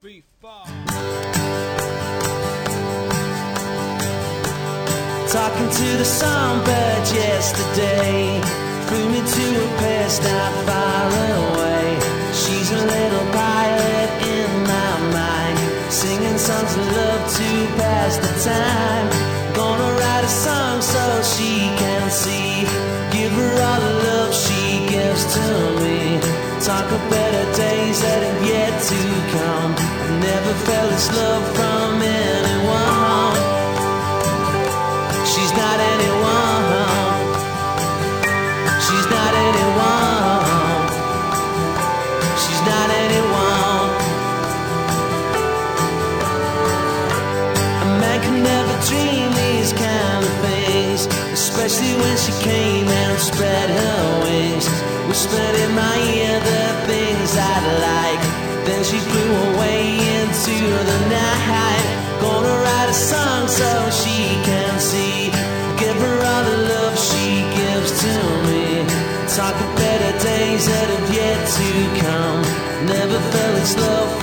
Talking to the songbird yesterday. Flew me to a place not far away. She's a little pilot in my mind. Singing songs of love to pass the time. Gonna write a song so she can see. Give her all the love she gives to me Talk of better days that have yet to come I Never felt this love from anyone She's not anyone. She's not anyone. She's not anyone. A man can never dream these kind of things, especially when she came and spread her wings. Whispered in my ear the things I'd like. Then she flew away into the night. Gonna write a song so she can see. Give her all the love she gives to me. Talk of better days that have yet to come. Never felt this love